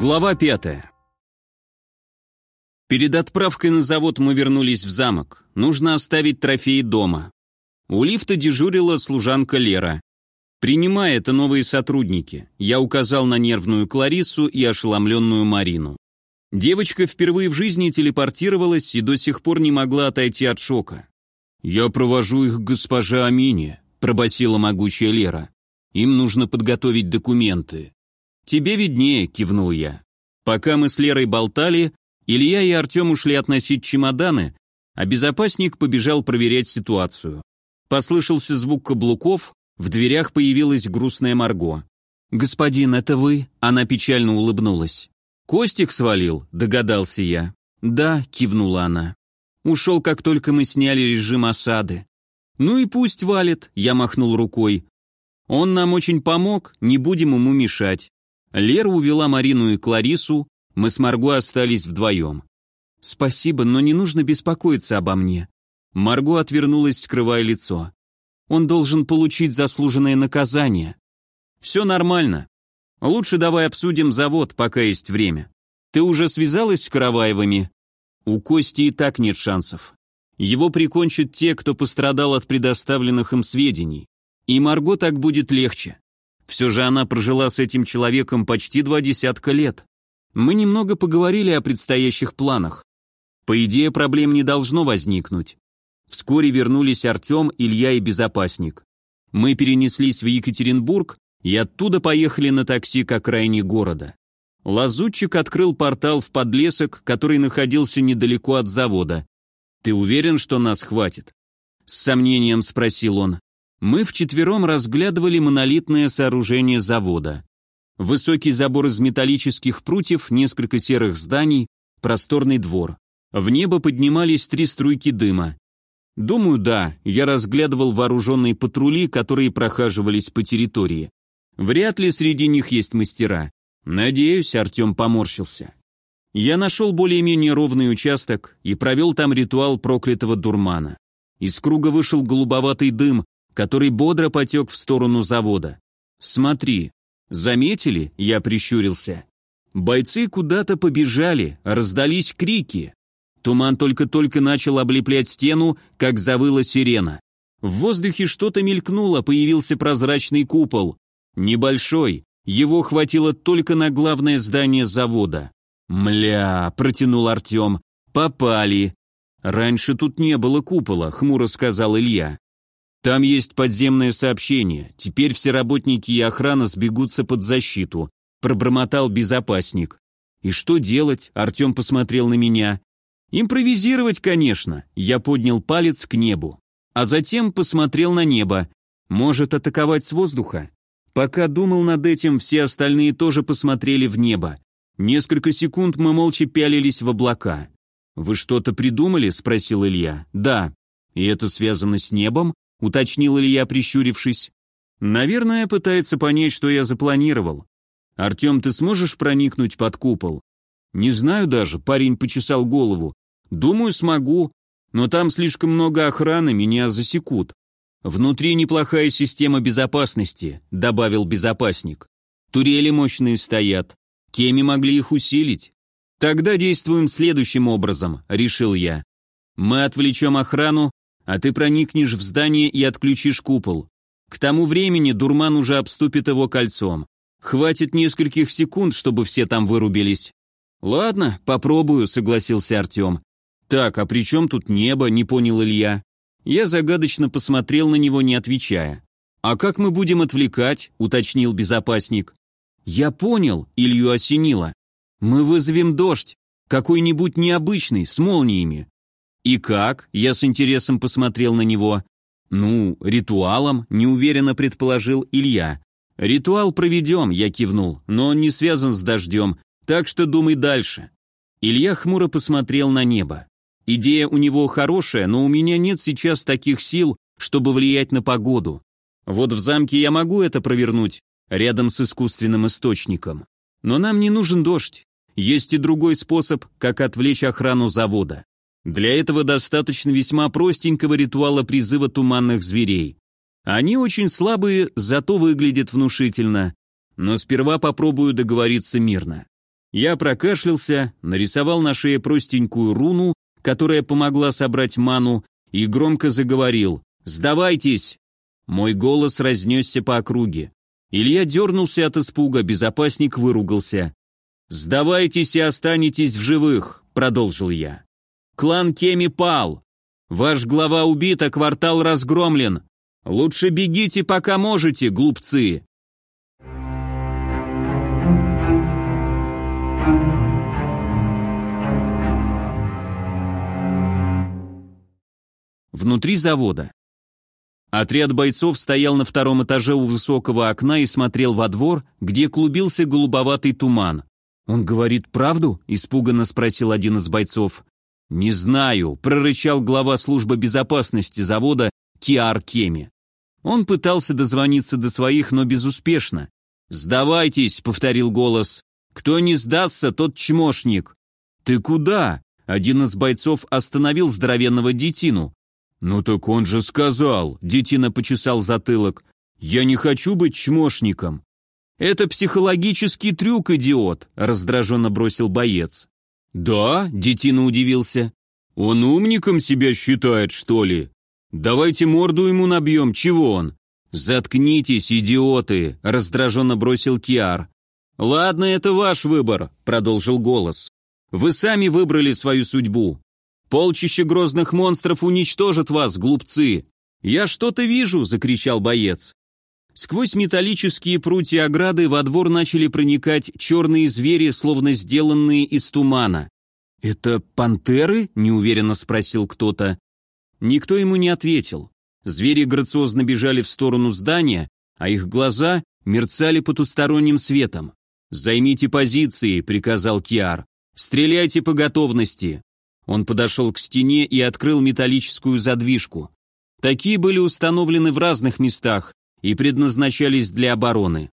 Глава пятая. Перед отправкой на завод мы вернулись в замок. Нужно оставить трофеи дома. У лифта дежурила служанка Лера. Принимая это новые сотрудники, я указал на нервную Кларису и ошеломленную Марину. Девочка впервые в жизни телепортировалась и до сих пор не могла отойти от шока. «Я провожу их к госпоже Амине», — пробасила могучая Лера. «Им нужно подготовить документы. «Тебе виднее», — кивнул я. Пока мы с Лерой болтали, Илья и Артем ушли относить чемоданы, а безопасник побежал проверять ситуацию. Послышался звук каблуков, в дверях появилась грустная Марго. «Господин, это вы?» — она печально улыбнулась. «Костик свалил», — догадался я. «Да», — кивнула она. «Ушел, как только мы сняли режим осады». «Ну и пусть валит», — я махнул рукой. «Он нам очень помог, не будем ему мешать». Лера увела Марину и Кларису, мы с Марго остались вдвоем. «Спасибо, но не нужно беспокоиться обо мне». Марго отвернулась, скрывая лицо. «Он должен получить заслуженное наказание». «Все нормально. Лучше давай обсудим завод, пока есть время. Ты уже связалась с Караваевыми?» «У Кости и так нет шансов. Его прикончат те, кто пострадал от предоставленных им сведений. И Марго так будет легче. Все же она прожила с этим человеком почти два десятка лет. Мы немного поговорили о предстоящих планах. По идее, проблем не должно возникнуть. Вскоре вернулись Артем, Илья и безопасник. Мы перенеслись в Екатеринбург и оттуда поехали на такси к окраине города. Лазутчик открыл портал в подлесок, который находился недалеко от завода. «Ты уверен, что нас хватит?» С сомнением спросил он мы вчетвером разглядывали монолитное сооружение завода. Высокий забор из металлических прутьев, несколько серых зданий, просторный двор. В небо поднимались три струйки дыма. Думаю, да, я разглядывал вооруженные патрули, которые прохаживались по территории. Вряд ли среди них есть мастера. Надеюсь, Артем поморщился. Я нашел более-менее ровный участок и провел там ритуал проклятого дурмана. Из круга вышел голубоватый дым, который бодро потек в сторону завода. «Смотри, заметили?» — я прищурился. Бойцы куда-то побежали, раздались крики. Туман только-только начал облеплять стену, как завыла сирена. В воздухе что-то мелькнуло, появился прозрачный купол. Небольшой, его хватило только на главное здание завода. «Мля», — протянул Артем, — «попали». «Раньше тут не было купола», — хмуро сказал Илья. Там есть подземное сообщение. Теперь все работники и охрана сбегутся под защиту. Пробормотал безопасник. И что делать? Артем посмотрел на меня. Импровизировать, конечно. Я поднял палец к небу. А затем посмотрел на небо. Может атаковать с воздуха? Пока думал над этим, все остальные тоже посмотрели в небо. Несколько секунд мы молча пялились в облака. «Вы что-то придумали?» – спросил Илья. «Да». «И это связано с небом?» Уточнил Илья, прищурившись. «Наверное, пытается понять, что я запланировал. Артем, ты сможешь проникнуть под купол?» «Не знаю даже», — парень почесал голову. «Думаю, смогу, но там слишком много охраны, меня засекут». «Внутри неплохая система безопасности», — добавил безопасник. «Турели мощные стоят. Кеми могли их усилить». «Тогда действуем следующим образом», — решил я. «Мы отвлечем охрану, а ты проникнешь в здание и отключишь купол. К тому времени дурман уже обступит его кольцом. Хватит нескольких секунд, чтобы все там вырубились. Ладно, попробую, согласился Артем. Так, а при чем тут небо, не понял Илья. Я загадочно посмотрел на него, не отвечая. «А как мы будем отвлекать?» — уточнил безопасник. «Я понял», — Илью осенило. «Мы вызовем дождь, какой-нибудь необычный, с молниями. «И как?» – я с интересом посмотрел на него. «Ну, ритуалом», – неуверенно предположил Илья. «Ритуал проведем», – я кивнул, «но он не связан с дождем, так что думай дальше». Илья хмуро посмотрел на небо. «Идея у него хорошая, но у меня нет сейчас таких сил, чтобы влиять на погоду. Вот в замке я могу это провернуть, рядом с искусственным источником. Но нам не нужен дождь. Есть и другой способ, как отвлечь охрану завода. Для этого достаточно весьма простенького ритуала призыва туманных зверей. Они очень слабые, зато выглядят внушительно. Но сперва попробую договориться мирно. Я прокашлялся, нарисовал на шее простенькую руну, которая помогла собрать ману, и громко заговорил «Сдавайтесь!». Мой голос разнесся по округе. Илья дернулся от испуга, безопасник выругался. «Сдавайтесь и останетесь в живых», — продолжил я. «Клан Кеми пал. Ваш глава убит, а квартал разгромлен. Лучше бегите, пока можете, глупцы». Внутри завода. Отряд бойцов стоял на втором этаже у высокого окна и смотрел во двор, где клубился голубоватый туман. «Он говорит правду?» – испуганно спросил один из бойцов. «Не знаю», – прорычал глава службы безопасности завода Киар Кеми. Он пытался дозвониться до своих, но безуспешно. «Сдавайтесь», — повторил голос. «Кто не сдастся, тот чмошник». «Ты куда?» Один из бойцов остановил здоровенного детину. «Ну так он же сказал», — детина почесал затылок. «Я не хочу быть чмошником». «Это психологический трюк, идиот», — раздраженно бросил боец. «Да?» — детина удивился. «Он умником себя считает, что ли? Давайте морду ему набьем, чего он?» «Заткнитесь, идиоты!» — раздраженно бросил Киар. «Ладно, это ваш выбор», — продолжил голос. «Вы сами выбрали свою судьбу. Полчище грозных монстров уничтожит вас, глупцы!» «Я что-то вижу!» — закричал боец. Сквозь металлические прутья ограды во двор начали проникать черные звери, словно сделанные из тумана. «Это пантеры?» — неуверенно спросил кто-то. Никто ему не ответил. Звери грациозно бежали в сторону здания, а их глаза мерцали потусторонним светом. «Займите позиции», — приказал Киар. «Стреляйте по готовности». Он подошел к стене и открыл металлическую задвижку. Такие были установлены в разных местах и предназначались для обороны.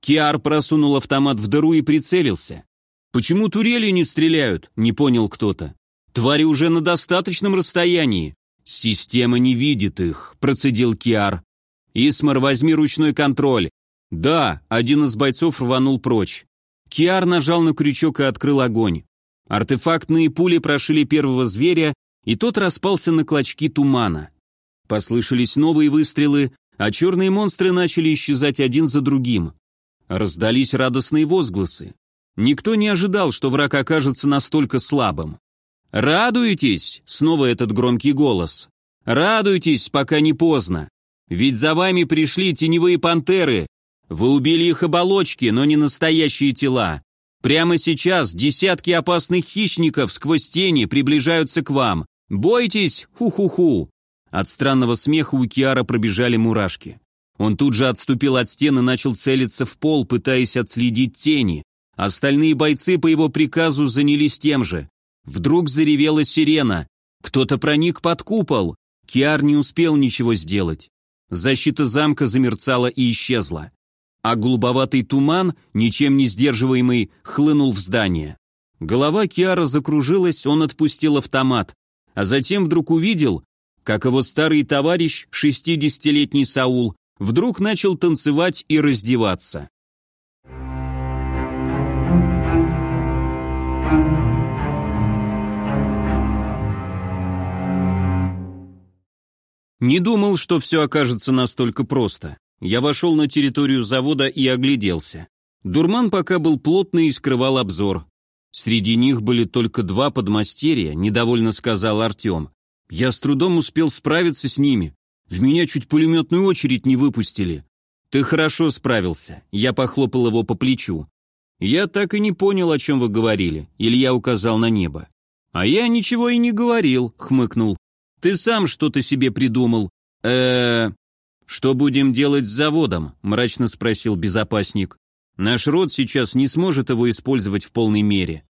Киар просунул автомат в дыру и прицелился. «Почему турели не стреляют?» – не понял кто-то. «Твари уже на достаточном расстоянии». «Система не видит их», – процедил Киар. «Исмар, возьми ручной контроль». «Да», – один из бойцов рванул прочь. Киар нажал на крючок и открыл огонь. Артефактные пули прошили первого зверя, и тот распался на клочки тумана. Послышались новые выстрелы, а черные монстры начали исчезать один за другим. Раздались радостные возгласы. Никто не ожидал, что враг окажется настолько слабым. «Радуетесь?» — снова этот громкий голос. «Радуйтесь, пока не поздно. Ведь за вами пришли теневые пантеры. Вы убили их оболочки, но не настоящие тела. Прямо сейчас десятки опасных хищников сквозь тени приближаются к вам. Бойтесь, ху-ху-ху!» От странного смеха у Киара пробежали мурашки. Он тут же отступил от стены и начал целиться в пол, пытаясь отследить тени. Остальные бойцы по его приказу занялись тем же. Вдруг заревела сирена. Кто-то проник под купол. Киар не успел ничего сделать. Защита замка замерцала и исчезла а голубоватый туман, ничем не сдерживаемый, хлынул в здание. Голова Киара закружилась, он отпустил автомат, а затем вдруг увидел, как его старый товарищ, шестидесятилетний Саул, вдруг начал танцевать и раздеваться. Не думал, что все окажется настолько просто. Я вошел на территорию завода и огляделся. Дурман пока был плотный и скрывал обзор. Среди них были только два подмастерья, недовольно сказал Артем. Я с трудом успел справиться с ними. В меня чуть пулеметную очередь не выпустили. Ты хорошо справился. Я похлопал его по плечу. Я так и не понял, о чем вы говорили. Илья указал на небо. А я ничего и не говорил, хмыкнул. Ты сам что-то себе придумал. Э, -э «Что будем делать с заводом?» – мрачно спросил безопасник. «Наш род сейчас не сможет его использовать в полной мере».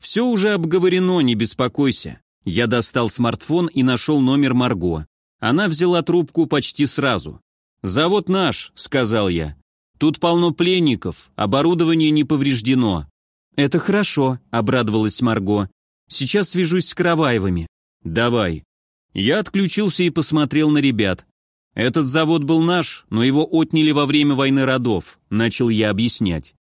«Все уже обговорено, не беспокойся». Я достал смартфон и нашел номер Марго. Она взяла трубку почти сразу. «Завод наш», — сказал я. «Тут полно пленников, оборудование не повреждено». «Это хорошо», — обрадовалась Марго. «Сейчас свяжусь с Караваевыми». «Давай». Я отключился и посмотрел на ребят. «Этот завод был наш, но его отняли во время войны родов», — начал я объяснять.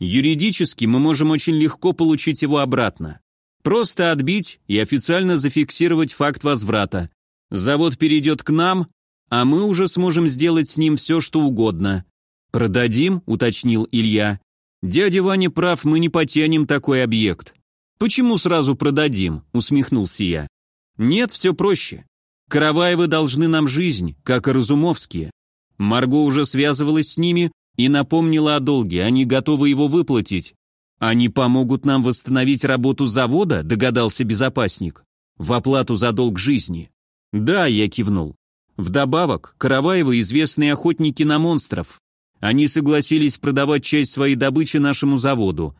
Юридически мы можем очень легко получить его обратно. Просто отбить и официально зафиксировать факт возврата. Завод перейдет к нам, а мы уже сможем сделать с ним все, что угодно. «Продадим?» — уточнил Илья. «Дядя Ваня прав, мы не потянем такой объект». «Почему сразу продадим?» — усмехнулся я. «Нет, все проще. Караваевы должны нам жизнь, как и Разумовские. Марго уже связывалась с ними и напомнила о долге, они готовы его выплатить. Они помогут нам восстановить работу завода, догадался безопасник, в оплату за долг жизни. Да, я кивнул. Вдобавок, Караваевы известные охотники на монстров. Они согласились продавать часть своей добычи нашему заводу.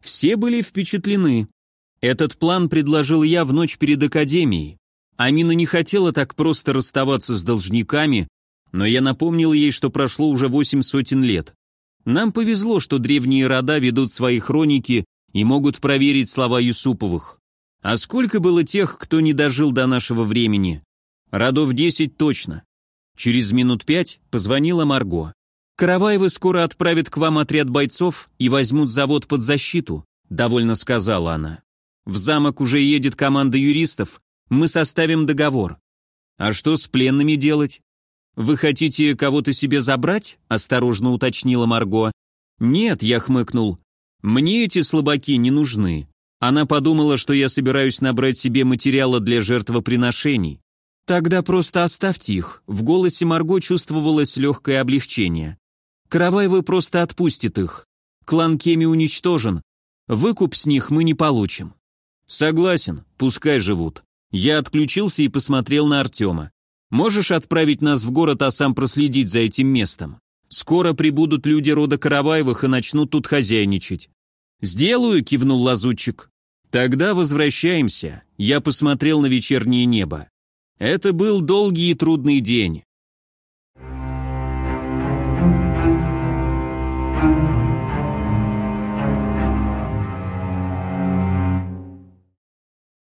Все были впечатлены. Этот план предложил я в ночь перед академией. Амина не хотела так просто расставаться с должниками, но я напомнил ей, что прошло уже восемь сотен лет. Нам повезло, что древние рода ведут свои хроники и могут проверить слова Юсуповых. А сколько было тех, кто не дожил до нашего времени? Родов десять точно. Через минут пять позвонила Марго. «Караваевы скоро отправят к вам отряд бойцов и возьмут завод под защиту», довольно сказала она. «В замок уже едет команда юристов, мы составим договор». «А что с пленными делать?» «Вы хотите кого-то себе забрать?» осторожно уточнила Марго. «Нет», я хмыкнул. «Мне эти слабаки не нужны». Она подумала, что я собираюсь набрать себе материала для жертвоприношений. «Тогда просто оставьте их», в голосе Марго чувствовалось легкое облегчение. Караваевы просто отпустит их. Клан Кеми уничтожен. Выкуп с них мы не получим. Согласен, пускай живут. Я отключился и посмотрел на Артема. Можешь отправить нас в город, а сам проследить за этим местом? Скоро прибудут люди рода Караваевых и начнут тут хозяйничать. Сделаю, кивнул лазутчик. Тогда возвращаемся. Я посмотрел на вечернее небо. Это был долгий и трудный день.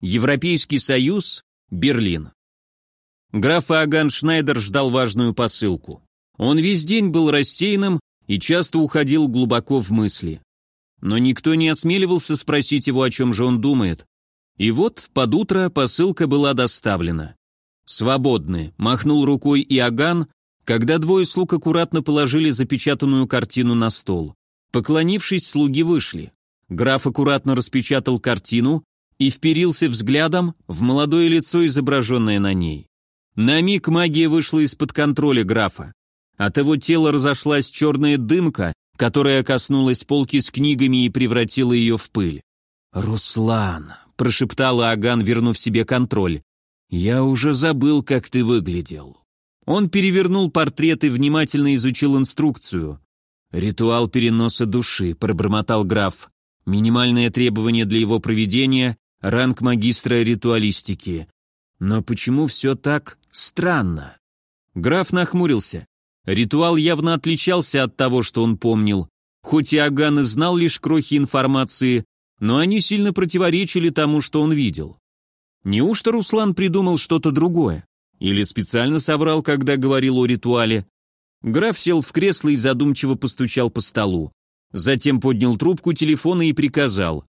Европейский Союз, Берлин. Граф Аган Шнайдер ждал важную посылку. Он весь день был рассеянным и часто уходил глубоко в мысли. Но никто не осмеливался спросить его, о чем же он думает. И вот под утро посылка была доставлена. «Свободны», — махнул рукой Иоганн, когда двое слуг аккуратно положили запечатанную картину на стол. Поклонившись, слуги вышли. Граф аккуратно распечатал картину и вперился взглядом в молодое лицо, изображенное на ней. На миг магия вышла из-под контроля графа. От его тела разошлась черная дымка, которая коснулась полки с книгами и превратила ее в пыль. «Руслан», — прошептала Аган, вернув себе контроль, — «я уже забыл, как ты выглядел». Он перевернул портрет и внимательно изучил инструкцию. «Ритуал переноса души», — пробормотал граф. «Минимальное требование для его проведения ранг магистра ритуалистики. Но почему все так странно? Граф нахмурился. Ритуал явно отличался от того, что он помнил. Хоть и Аган и знал лишь крохи информации, но они сильно противоречили тому, что он видел. Неужто Руслан придумал что-то другое? Или специально соврал, когда говорил о ритуале? Граф сел в кресло и задумчиво постучал по столу. Затем поднял трубку телефона и приказал.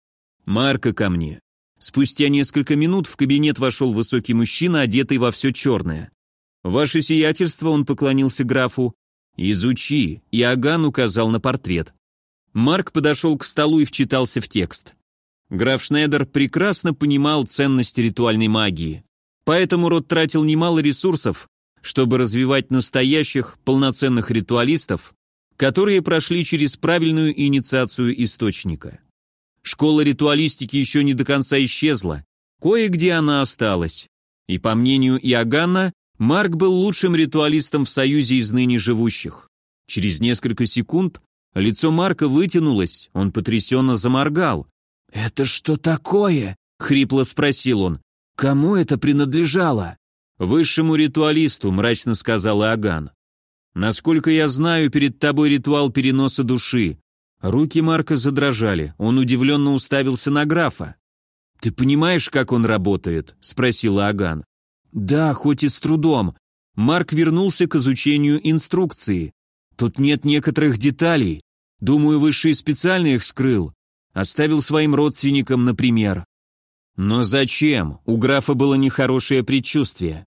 «Марка ко мне». Спустя несколько минут в кабинет вошел высокий мужчина, одетый во все черное. «Ваше сиятельство», — он поклонился графу. «Изучи», — Иоганн указал на портрет. Марк подошел к столу и вчитался в текст. Граф Шнейдер прекрасно понимал ценность ритуальной магии, поэтому род тратил немало ресурсов, чтобы развивать настоящих, полноценных ритуалистов, которые прошли через правильную инициацию источника. Школа ритуалистики еще не до конца исчезла, кое-где она осталась. И по мнению Иоганна, Марк был лучшим ритуалистом в Союзе из ныне живущих. Через несколько секунд лицо Марка вытянулось, он потрясенно заморгал. «Это что такое?» — хрипло спросил он. «Кому это принадлежало?» «Высшему ритуалисту», — мрачно сказал Иоганн. «Насколько я знаю, перед тобой ритуал переноса души. Руки Марка задрожали, он удивленно уставился на графа. «Ты понимаешь, как он работает?» — спросил Аган. «Да, хоть и с трудом». Марк вернулся к изучению инструкции. «Тут нет некоторых деталей. Думаю, высший специально их скрыл. Оставил своим родственникам, например. Но зачем? У графа было нехорошее предчувствие.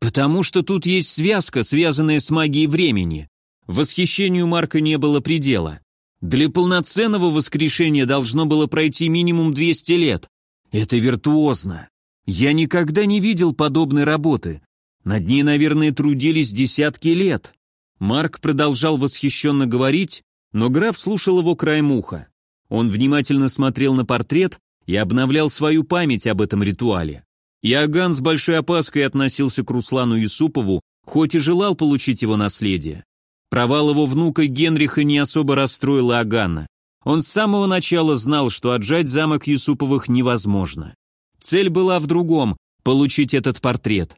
Потому что тут есть связка, связанная с магией времени. Восхищению Марка не было предела. Для полноценного воскрешения должно было пройти минимум 200 лет. Это виртуозно. Я никогда не видел подобной работы. Над ней, наверное, трудились десятки лет. Марк продолжал восхищенно говорить, но граф слушал его краем уха. Он внимательно смотрел на портрет и обновлял свою память об этом ритуале. Иоганн с большой опаской относился к Руслану Юсупову, хоть и желал получить его наследие. Провал его внука Генриха не особо расстроил Иоганна. Он с самого начала знал, что отжать замок Юсуповых невозможно. Цель была в другом – получить этот портрет.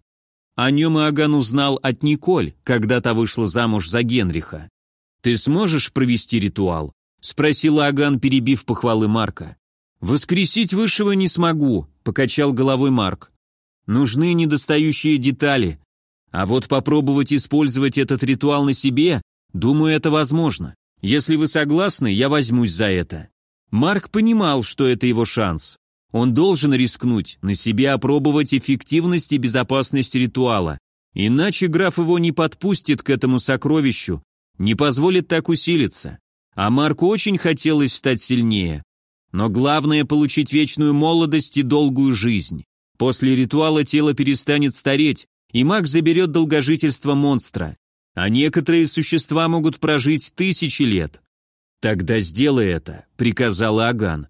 О нем Иоганн узнал от Николь, когда та вышла замуж за Генриха. «Ты сможешь провести ритуал?» – спросил Иоганн, перебив похвалы Марка. «Воскресить высшего не смогу», – покачал головой Марк. «Нужны недостающие детали. А вот попробовать использовать этот ритуал на себе, думаю, это возможно. Если вы согласны, я возьмусь за это». Марк понимал, что это его шанс. Он должен рискнуть, на себе опробовать эффективность и безопасность ритуала. Иначе граф его не подпустит к этому сокровищу, не позволит так усилиться. А Марку очень хотелось стать сильнее. Но главное – получить вечную молодость и долгую жизнь. После ритуала тело перестанет стареть, и маг заберет долгожительство монстра. А некоторые существа могут прожить тысячи лет. «Тогда сделай это», — приказал Аган.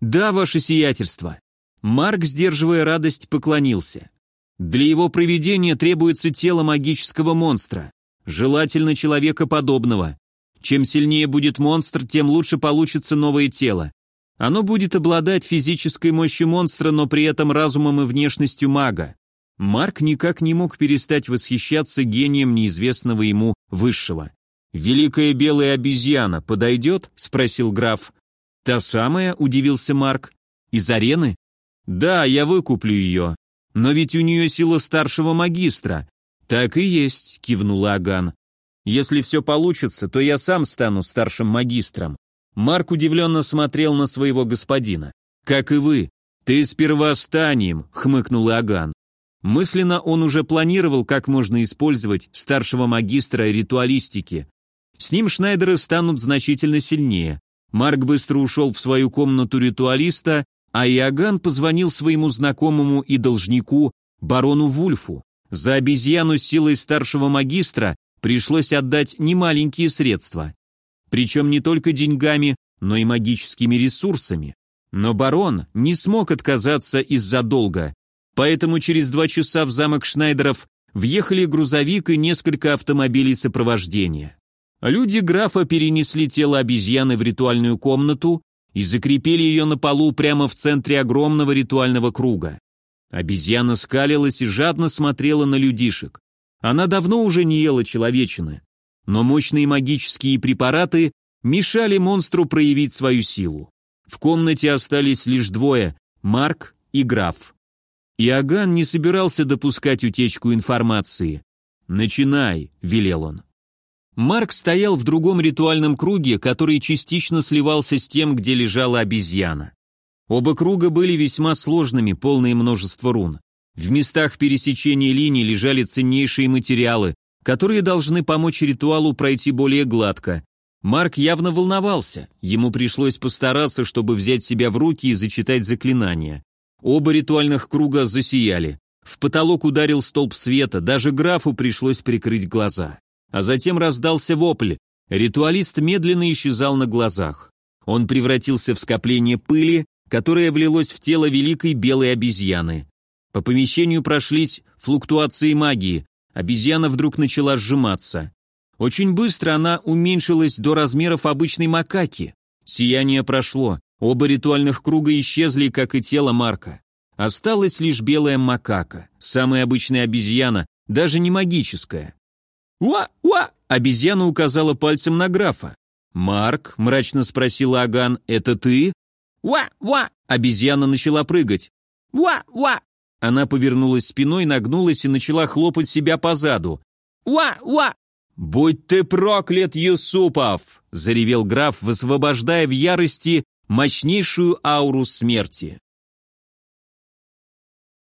«Да, ваше сиятельство». Марк, сдерживая радость, поклонился. «Для его проведения требуется тело магического монстра, желательно человека подобного. Чем сильнее будет монстр, тем лучше получится новое тело. Оно будет обладать физической мощью монстра, но при этом разумом и внешностью мага. Марк никак не мог перестать восхищаться гением неизвестного ему высшего. «Великая белая обезьяна подойдет?» — спросил граф. «Та самая?» — удивился Марк. «Из арены?» «Да, я выкуплю ее. Но ведь у нее сила старшего магистра». «Так и есть», — кивнул Аган. «Если все получится, то я сам стану старшим магистром». Марк удивленно смотрел на своего господина. «Как и вы. Ты сперва стань им», — хмыкнул Аган. Мысленно он уже планировал, как можно использовать старшего магистра ритуалистики. С ним Шнайдеры станут значительно сильнее. Марк быстро ушел в свою комнату ритуалиста, а Иоганн позвонил своему знакомому и должнику, барону Вульфу. За обезьяну силой старшего магистра пришлось отдать немаленькие средства. Причем не только деньгами, но и магическими ресурсами. Но барон не смог отказаться из-за долга, Поэтому через два часа в замок Шнайдеров въехали грузовик и несколько автомобилей сопровождения. Люди графа перенесли тело обезьяны в ритуальную комнату и закрепили ее на полу прямо в центре огромного ритуального круга. Обезьяна скалилась и жадно смотрела на людишек. Она давно уже не ела человечины, но мощные магические препараты мешали монстру проявить свою силу. В комнате остались лишь двое – Марк и граф. Иоганн не собирался допускать утечку информации. «Начинай», — велел он. Марк стоял в другом ритуальном круге, который частично сливался с тем, где лежала обезьяна. Оба круга были весьма сложными, полные множества рун. В местах пересечения линий лежали ценнейшие материалы, которые должны помочь ритуалу пройти более гладко. Марк явно волновался, ему пришлось постараться, чтобы взять себя в руки и зачитать заклинания. Оба ритуальных круга засияли. В потолок ударил столб света, даже графу пришлось прикрыть глаза. А затем раздался вопль. Ритуалист медленно исчезал на глазах. Он превратился в скопление пыли, которое влилось в тело великой белой обезьяны. По помещению прошлись флуктуации магии. Обезьяна вдруг начала сжиматься. Очень быстро она уменьшилась до размеров обычной макаки. Сияние прошло. Оба ритуальных круга исчезли, как и тело Марка. Осталась лишь белая макака, самая обычная обезьяна, даже не магическая. «Уа-уа!» — обезьяна указала пальцем на графа. «Марк?» — мрачно спросил Аган, — «это ты?» «Уа-уа!» — обезьяна начала прыгать. «Уа-уа!» Она повернулась спиной, нагнулась и начала хлопать себя по заду. «Уа-уа!» «Будь ты проклят, Юсупов!» — заревел граф, высвобождая в ярости мощнейшую ауру смерти.